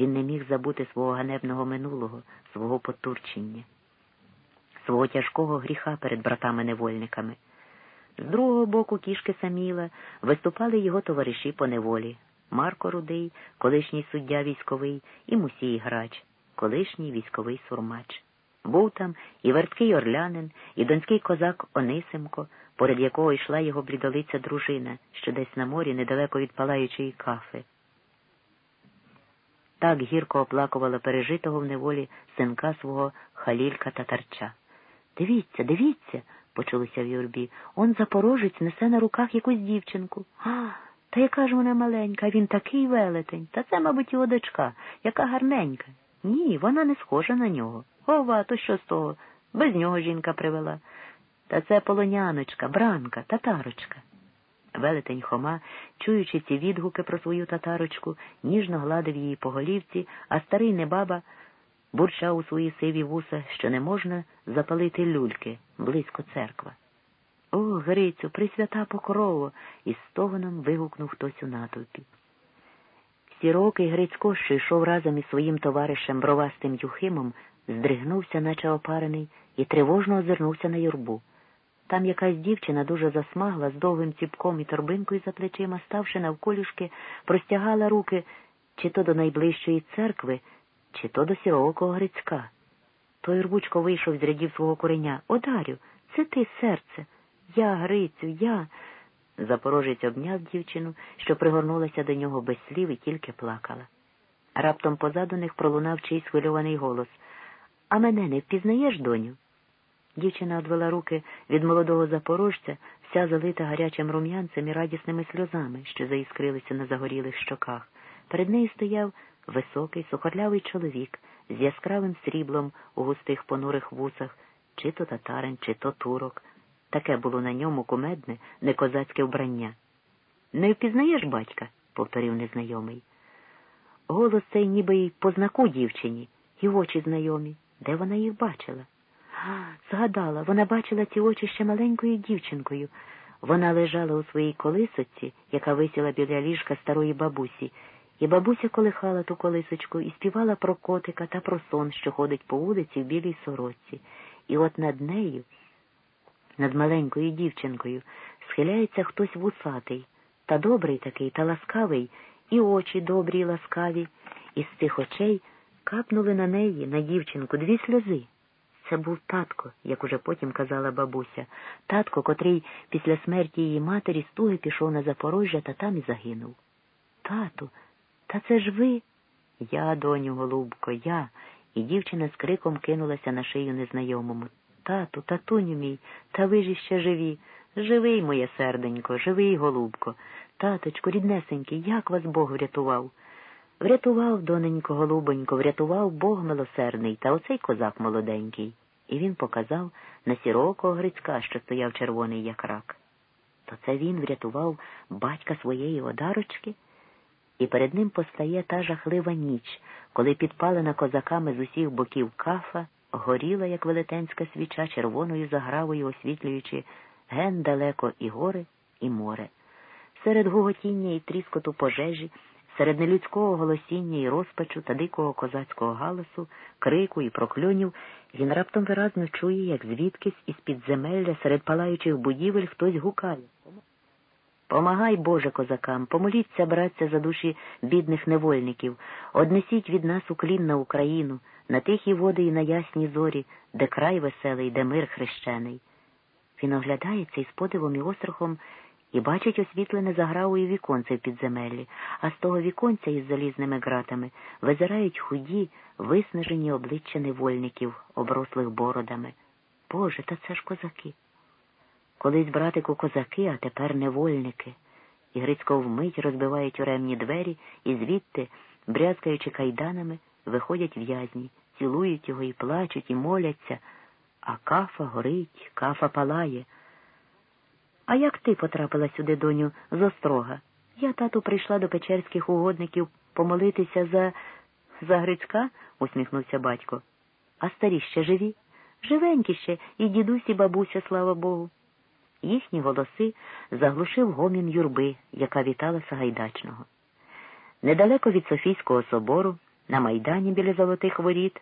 Він не міг забути свого ганебного минулого, свого потурчення, свого тяжкого гріха перед братами-невольниками. З другого боку кішки Саміла виступали його товариші по неволі Марко Рудий, колишній суддя військовий, і Мусій Грач, колишній військовий сурмач. Був там і верткий орлянин, і донський козак Онисимко, поряд якого йшла його блідолиця дружина, що десь на морі недалеко від палаючої кафи. Так гірко оплакувала пережитого в неволі синка свого халілька татарча. Дивіться, дивіться, почулося в юрбі. Он запорожець несе на руках якусь дівчинку. А, та яка ж вона маленька, він такий велетень. Та це, мабуть, його дочка, яка гарненька. Ні, вона не схожа на нього. Ова, то що з того? Без нього жінка привела. Та це полоняночка, бранка, татарочка. Велетень Хома, чуючи ці відгуки про свою татарочку, ніжно гладив її по голівці, а старий небаба бурчав у свої сиві вуса, що не можна запалити люльки близько церква. О, Грицю, присвята покрово, із стогоном вигукнув хтось у натовпі. Сірокий Грицько, що йшов разом із своїм товаришем бровастим Юхимом, здригнувся, наче опарений, і тривожно озирнувся на юрбу. Там якась дівчина дуже засмагла з довгим ціпком і торбинкою за плечима, ставши навколішки, простягала руки чи то до найближчої церкви, чи то до сіроокого Грицька. Той рвучко вийшов з рядів свого кореня. Одарю, це ти, серце. Я, Грицю, я. Запорожець обняв дівчину, що пригорнулася до нього без слів і тільки плакала. Раптом позаду них пролунав чийсь хвильований голос. А мене не впізнаєш, доню? Дівчина одвела руки від молодого запорожця, вся залита гарячим рум'янцем і радісними сльозами, що заіскрилися на загорілих щоках. Перед нею стояв високий, сухорлявий чоловік з яскравим сріблом у густих понурих вусах, чи то татарин, чи то турок. Таке було на ньому кумедне, не козацьке вбрання. Не впізнаєш батька? повторив незнайомий. Голос цей ніби й по знаку дівчині, і очі знайомі. Де вона їх бачила? Згадала, вона бачила ці очі ще маленькою дівчинкою. Вона лежала у своїй колисоці, яка висіла біля ліжка старої бабусі, і бабуся колихала ту колисочку і співала про котика та про сон, що ходить по вулиці в білій сорочці. І от над нею, над маленькою дівчинкою, схиляється хтось вусатий, та добрий такий, та ласкавий, і очі добрі й ласкаві, і з цих очей капнули на неї, на дівчинку, дві сльози. Це був татко, як уже потім казала бабуся, татко, котрий після смерті її матері стуги пішов на Запорожжя та там і загинув. Тату, та це ж ви? Я, доню, голубко, я. І дівчина з криком кинулася на шию незнайомому. Тату, татуню мій, та ви ж іще живі. Живий, моє серденько, живий, голубко. Таточку, ріднесенький, як вас Бог врятував? Врятував, доненько, голубонько, врятував Бог милосердний та оцей козак молоденький. І він показав на сірокого Грицька, що стояв червоний, як рак. То це він врятував батька своєї одарочки, і перед ним постає та жахлива ніч, коли підпалена козаками з усіх боків кафа, горіла, як велетенська свіча, червоною загравою освітлюючи ген далеко і гори, і море. Серед гуготіння і тріскоту пожежі. Серед нелюдського голосіння і розпачу та дикого козацького галасу, крику і прокльонів він раптом виразно чує, як звідкись із підземелля серед палаючих будівель хтось гукає. Помагай, Боже, козакам, помоліться, братця, за душі бідних невольників, однесіть від нас уклін на Україну, на тихі води і на ясні зорі, де край веселий, де мир хрещений. Він оглядається із подивом і острахом бачить освітлене загравою віконце в підземеллі, а з того віконця із залізними ґратами визирають худі, виснажені обличчя невольників, оброслих бородами. Боже, та це ж козаки. Колись, братику, козаки, а тепер невольники. І Грицько вмить розбивають тюремні двері і звідти, брязкаючи кайданами, виходять в'язні, цілують його і плачуть, і моляться, а кафа горить, кафа палає. А як ти потрапила сюди, доню, з острога? Я, тату, прийшла до печерських угодників помолитися за за Грицька, усміхнувся батько. А старі ще живі? Живенькі ще, і дідусь, і бабуся, слава Богу. Їхні голоси заглушив гомін юрби, яка вітала Сагайдачного. Недалеко від Софійського собору, на майдані біля золотих воріт